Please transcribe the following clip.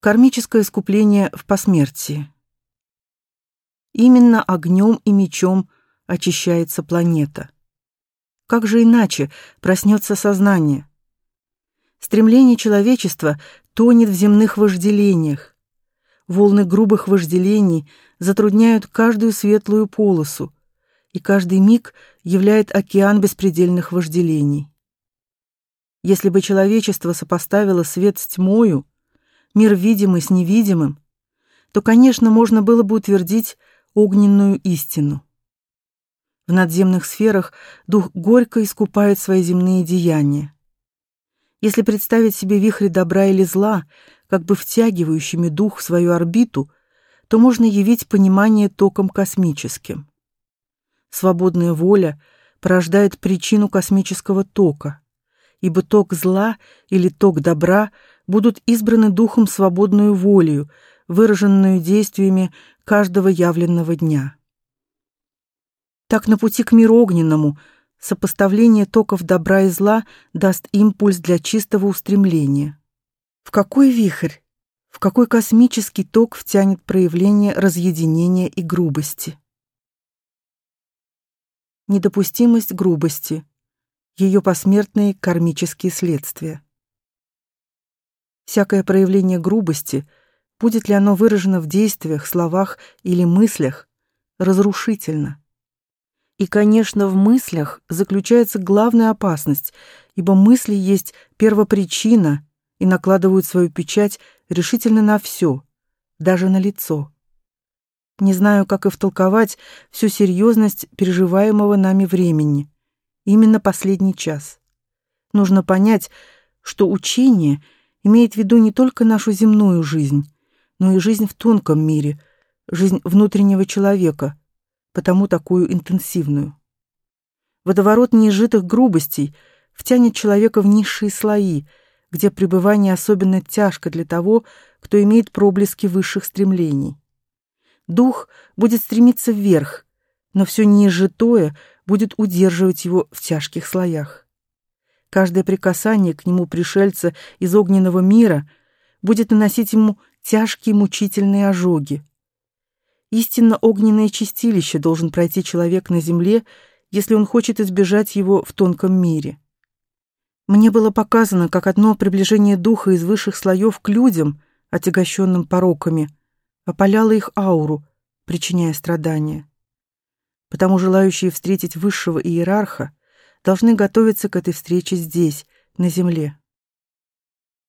Кармическое искупление в посмертии. Именно огнем и мечом очищается планета. Как же иначе проснется сознание? Стремление человечества тонет в земных вожделениях. Волны грубых вожделений затрудняют каждую светлую полосу, и каждый миг являет океан беспредельных вожделений. Если бы человечество сопоставило свет с тьмою, мир видимый с невидимым, то, конечно, можно было бы утвердить огненную истину. В надземных сферах дух горько искупает свои земные деяния. Если представить себе вихри добра или зла, как бы втягивающими дух в свою орбиту, то можно явить понимание током космическим. Свободная воля порождает причину космического тока, ибо ток зла или ток добра будут избраны духом свободную волею, выраженную действиями каждого явленного дня. Так на пути к миру огненному сопоставление токов добра и зла даст импульс для чистого устремления. В какой вихрь, в какой космический ток втянет проявление разъединения и грубости? Недопустимость грубости, ее посмертные кармические следствия. Всякое проявление грубости, будет ли оно выражено в действиях, словах или мыслях, разрушительно. И, конечно, в мыслях заключается главная опасность, ибо мысли есть первопричина и накладывают свою печать решительно на все, даже на лицо. Не знаю, как и втолковать всю серьезность переживаемого нами времени, именно последний час. Нужно понять, что учение — имеет в виду не только нашу земную жизнь, но и жизнь в тонком мире, жизнь внутреннего человека, потому такую интенсивную. Водоворот неизжитых грубостей втянет человека в низшие слои, где пребывание особенно тяжко для того, кто имеет проблески высших стремлений. Дух будет стремиться вверх, но все неизжитое будет удерживать его в тяжких слоях. Каждое прикасание к нему пришельца из огненного мира будет наносить ему тяжкие мучительные ожоги. Истинно огненное чистилище должен пройти человек на земле, если он хочет избежать его в тонком мире. Мне было показано, как одно приближение духа из высших слоев к людям, отягощенным пороками, опаляло их ауру, причиняя страдания. Потому желающие встретить высшего иерарха должны готовиться к этой встрече здесь, на земле.